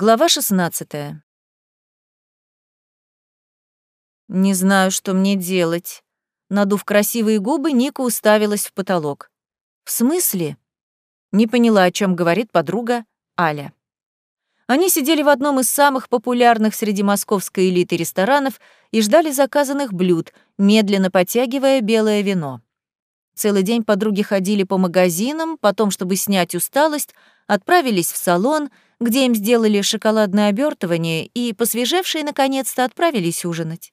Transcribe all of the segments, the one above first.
Глава 16. Не знаю, что мне делать. Надув красивые губы, Ника уставилась в потолок. В смысле? Не поняла, о чем говорит подруга Аля. Они сидели в одном из самых популярных среди московской элиты ресторанов и ждали заказанных блюд, медленно потягивая белое вино. Целый день подруги ходили по магазинам, потом, чтобы снять усталость, отправились в салон — где им сделали шоколадное обертывание и, посвежевшие, наконец-то отправились ужинать.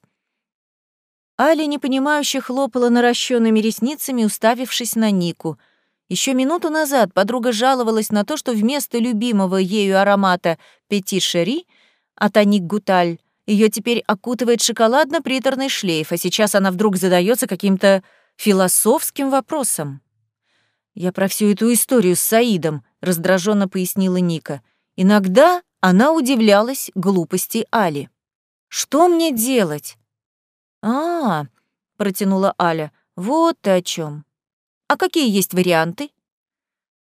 Аля непонимающе хлопала наращенными ресницами, уставившись на Нику. Еще минуту назад подруга жаловалась на то, что вместо любимого ею аромата «Пети Шери» от Аник Гуталь ее теперь окутывает шоколадно-приторный шлейф, а сейчас она вдруг задается каким-то философским вопросом. «Я про всю эту историю с Саидом», — раздраженно пояснила Ника — Иногда она удивлялась глупости Али. «Что мне делать?» «А, -а — протянула Аля, — вот ты о чем. А какие есть варианты?»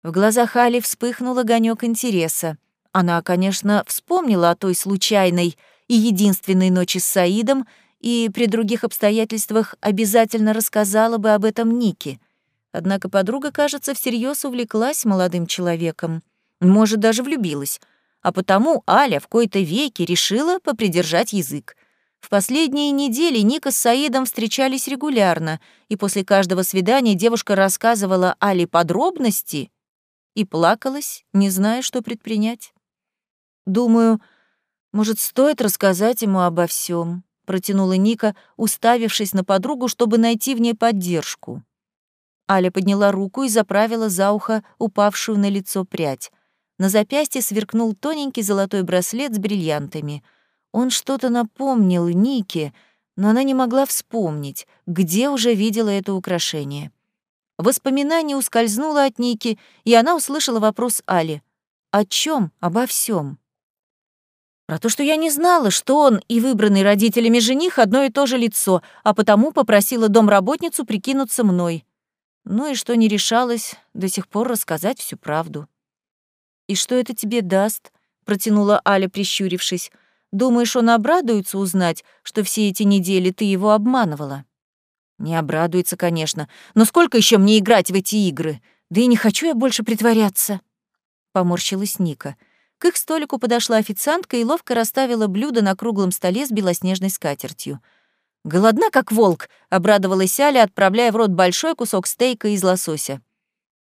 В глазах Али вспыхнул огонек интереса. Она, конечно, вспомнила о той случайной и единственной ночи с Саидом и при других обстоятельствах обязательно рассказала бы об этом Нике. Однако подруга, кажется, всерьез увлеклась молодым человеком может, даже влюбилась. А потому Аля в кои-то веке решила попридержать язык. В последние недели Ника с Саидом встречались регулярно, и после каждого свидания девушка рассказывала Але подробности и плакалась, не зная, что предпринять. «Думаю, может, стоит рассказать ему обо всем, протянула Ника, уставившись на подругу, чтобы найти в ней поддержку. Аля подняла руку и заправила за ухо упавшую на лицо прядь. На запястье сверкнул тоненький золотой браслет с бриллиантами. Он что-то напомнил Нике, но она не могла вспомнить, где уже видела это украшение. Воспоминание ускользнуло от Ники, и она услышала вопрос Али. «О чем? Обо всем. Про то, что я не знала, что он и выбранный родителями жених одно и то же лицо, а потому попросила домработницу прикинуться мной. Ну и что не решалась до сих пор рассказать всю правду. «И что это тебе даст?» — протянула Аля, прищурившись. «Думаешь, он обрадуется узнать, что все эти недели ты его обманывала?» «Не обрадуется, конечно. Но сколько еще мне играть в эти игры? Да и не хочу я больше притворяться!» Поморщилась Ника. К их столику подошла официантка и ловко расставила блюдо на круглом столе с белоснежной скатертью. «Голодна, как волк!» — обрадовалась Аля, отправляя в рот большой кусок стейка из лосося.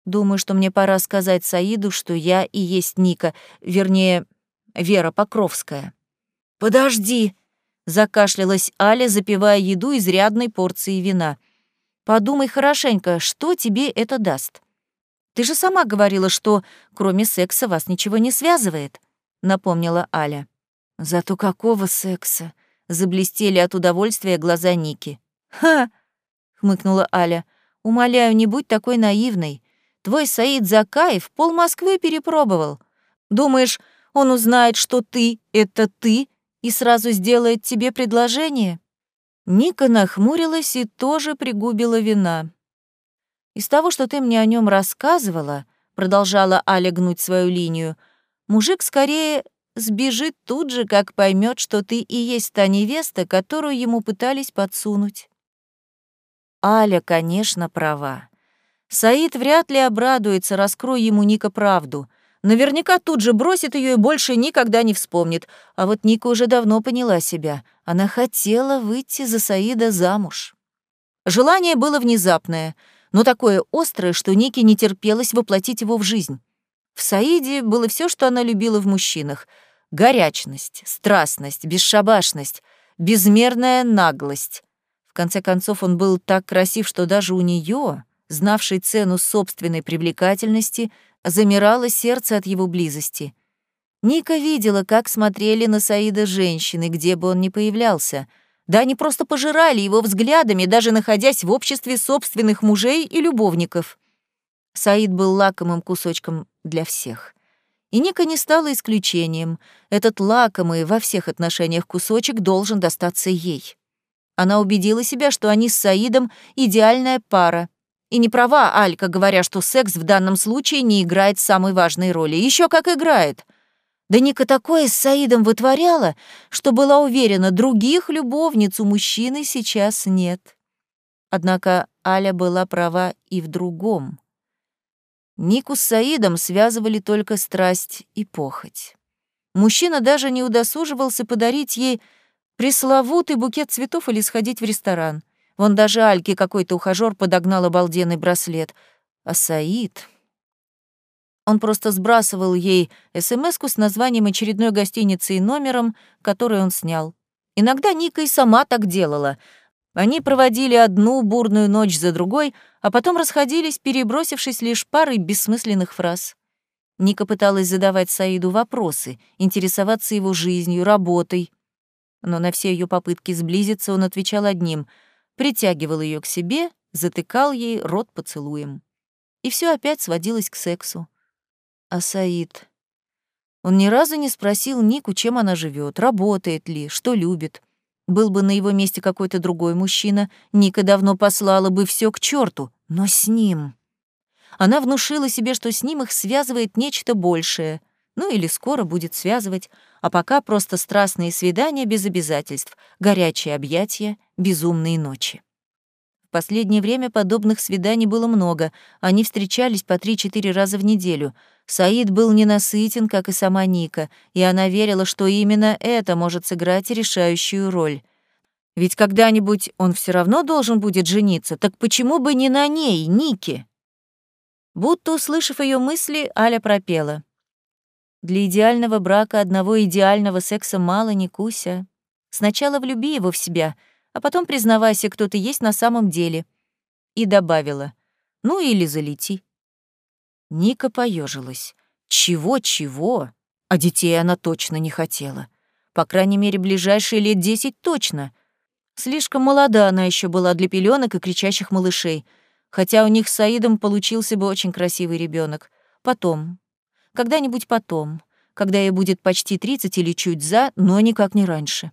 Думаю, что мне пора сказать Саиду, что я и есть Ника, вернее, Вера Покровская. «Подожди!» — закашлялась Аля, запивая еду изрядной порцией вина. «Подумай хорошенько, что тебе это даст? Ты же сама говорила, что кроме секса вас ничего не связывает», — напомнила Аля. «Зато какого секса?» — заблестели от удовольствия глаза Ники. «Ха!» — хмыкнула Аля. «Умоляю, не будь такой наивной. Твой Саид Закаев пол Москвы перепробовал. Думаешь, он узнает, что ты — это ты, и сразу сделает тебе предложение?» Ника нахмурилась и тоже пригубила вина. «Из того, что ты мне о нем рассказывала», — продолжала Аля гнуть свою линию, «мужик скорее сбежит тут же, как поймет, что ты и есть та невеста, которую ему пытались подсунуть». Аля, конечно, права. Саид вряд ли обрадуется, раскрой ему Ника правду. Наверняка тут же бросит ее и больше никогда не вспомнит. А вот Ника уже давно поняла себя. Она хотела выйти за Саида замуж. Желание было внезапное, но такое острое, что Нике не терпелось воплотить его в жизнь. В Саиде было все, что она любила в мужчинах. Горячность, страстность, бесшабашность, безмерная наглость. В конце концов, он был так красив, что даже у нее знавшей цену собственной привлекательности, замирало сердце от его близости. Ника видела, как смотрели на Саида женщины, где бы он ни появлялся. Да они просто пожирали его взглядами, даже находясь в обществе собственных мужей и любовников. Саид был лакомым кусочком для всех. И Ника не стала исключением. Этот лакомый во всех отношениях кусочек должен достаться ей. Она убедила себя, что они с Саидом идеальная пара, и не права Алька, говоря, что секс в данном случае не играет самой важной роли. Еще как играет. Да Ника такое с Саидом вытворяла, что была уверена, других любовниц у мужчины сейчас нет. Однако Аля была права и в другом. Нику с Саидом связывали только страсть и похоть. Мужчина даже не удосуживался подарить ей пресловутый букет цветов или сходить в ресторан. Вон даже Альке какой-то ухажёр подогнал обалденный браслет. А Саид... Он просто сбрасывал ей смс с названием очередной гостиницы и номером, который он снял. Иногда Ника и сама так делала. Они проводили одну бурную ночь за другой, а потом расходились, перебросившись лишь парой бессмысленных фраз. Ника пыталась задавать Саиду вопросы, интересоваться его жизнью, работой. Но на все ее попытки сблизиться он отвечал одним — притягивал ее к себе, затыкал ей рот поцелуем. И все опять сводилось к сексу. А Саид? Он ни разу не спросил Нику, чем она живет, работает ли, что любит. Был бы на его месте какой-то другой мужчина, Ника давно послала бы все к черту, но с ним. Она внушила себе, что с ним их связывает нечто большее, ну или скоро будет связывать, а пока просто страстные свидания без обязательств, горячие объятия, безумные ночи. В последнее время подобных свиданий было много, они встречались по 3-4 раза в неделю. Саид был ненасытен, как и сама Ника, и она верила, что именно это может сыграть решающую роль. Ведь когда-нибудь он все равно должен будет жениться, так почему бы не на ней, Нике? Будто услышав ее мысли, Аля пропела. «Для идеального брака одного идеального секса мало, Никуся. Сначала влюби его в себя — а потом признавайся, кто ты есть на самом деле. И добавила, ну или залети. Ника поежилась. Чего-чего? А детей она точно не хотела. По крайней мере, ближайшие лет десять точно. Слишком молода она еще была для пеленок и кричащих малышей, хотя у них с Саидом получился бы очень красивый ребенок. Потом. Когда-нибудь потом. Когда ей будет почти тридцать или чуть за, но никак не раньше.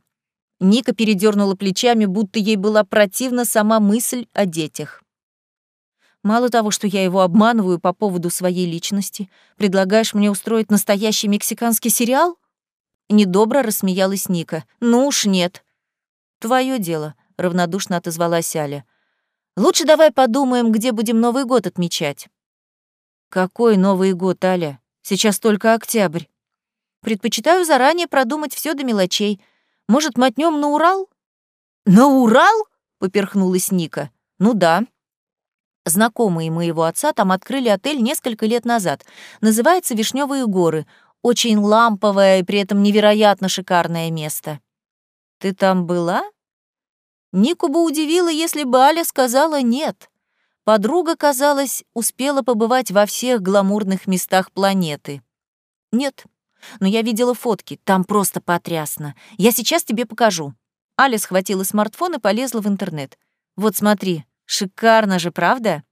Ника передернула плечами, будто ей была противна сама мысль о детях. Мало того, что я его обманываю по поводу своей личности, предлагаешь мне устроить настоящий мексиканский сериал? Недобро рассмеялась Ника. Ну уж нет. Твое дело, равнодушно отозвалась Аля. Лучше давай подумаем, где будем Новый год отмечать. Какой Новый год, Аля? Сейчас только октябрь. Предпочитаю заранее продумать все до мелочей — может, мотнем на Урал?» «На Урал?» — поперхнулась Ника. «Ну да». Знакомые моего отца там открыли отель несколько лет назад. Называется «Вишневые горы». Очень ламповое и при этом невероятно шикарное место. «Ты там была?» Нику бы удивило, если бы Аля сказала «нет». Подруга, казалось, успела побывать во всех гламурных местах планеты. «Нет, но я видела фотки, там просто потрясно. Я сейчас тебе покажу». Аля схватила смартфон и полезла в интернет. «Вот смотри, шикарно же, правда?»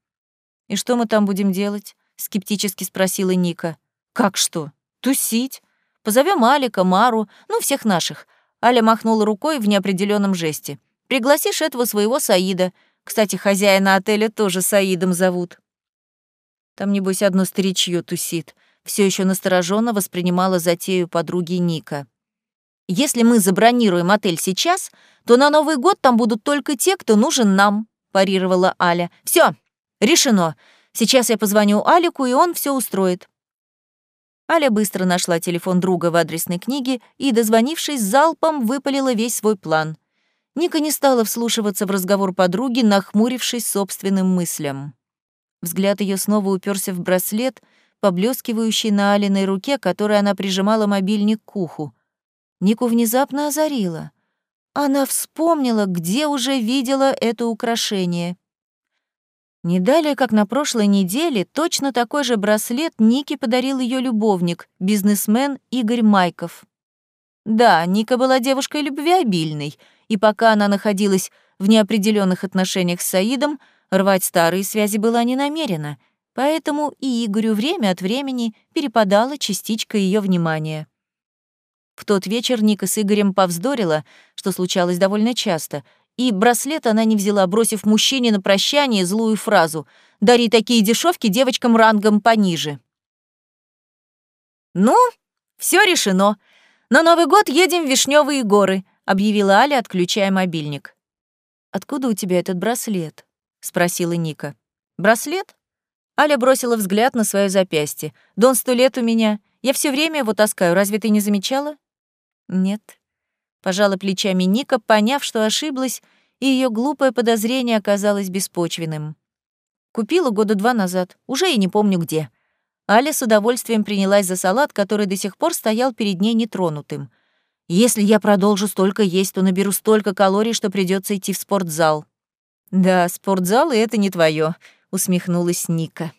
«И что мы там будем делать?» — скептически спросила Ника. «Как что? Тусить. Позовем Алика, Мару, ну, всех наших». Аля махнула рукой в неопределенном жесте. «Пригласишь этого своего Саида. Кстати, хозяина отеля тоже Саидом зовут». Там, небось, одно старичье тусит все еще настороженно воспринимала затею подруги Ника. «Если мы забронируем отель сейчас, то на Новый год там будут только те, кто нужен нам», — парировала Аля. Все, решено. Сейчас я позвоню Алику, и он все устроит». Аля быстро нашла телефон друга в адресной книге и, дозвонившись, залпом выпалила весь свой план. Ника не стала вслушиваться в разговор подруги, нахмурившись собственным мыслям. Взгляд ее снова уперся в браслет — поблескивающий на Алиной руке, которой она прижимала мобильник к уху. Нику внезапно озарила. Она вспомнила, где уже видела это украшение. Не далее, как на прошлой неделе, точно такой же браслет Нике подарил ее любовник, бизнесмен Игорь Майков. Да, Ника была девушкой любвеобильной, и пока она находилась в неопределенных отношениях с Саидом, рвать старые связи была не намерена — Поэтому и Игорю время от времени перепадала частичка ее внимания. В тот вечер Ника с Игорем повздорила, что случалось довольно часто, и браслет она не взяла, бросив мужчине на прощание злую фразу «Дари такие дешевки девочкам рангом пониже». «Ну, Все решено. На Новый год едем в Вишневые горы», — объявила Аля, отключая мобильник. «Откуда у тебя этот браслет?» — спросила Ника. «Браслет?» Аля бросила взгляд на свое запястье. «Дон сто лет у меня. Я все время его таскаю. Разве ты не замечала?» «Нет». Пожала плечами Ника, поняв, что ошиблась, и ее глупое подозрение оказалось беспочвенным. Купила года два назад, уже и не помню где. Аля с удовольствием принялась за салат, который до сих пор стоял перед ней нетронутым. Если я продолжу столько есть, то наберу столько калорий, что придется идти в спортзал. Да, спортзал это не твое, усмехнулась Ника.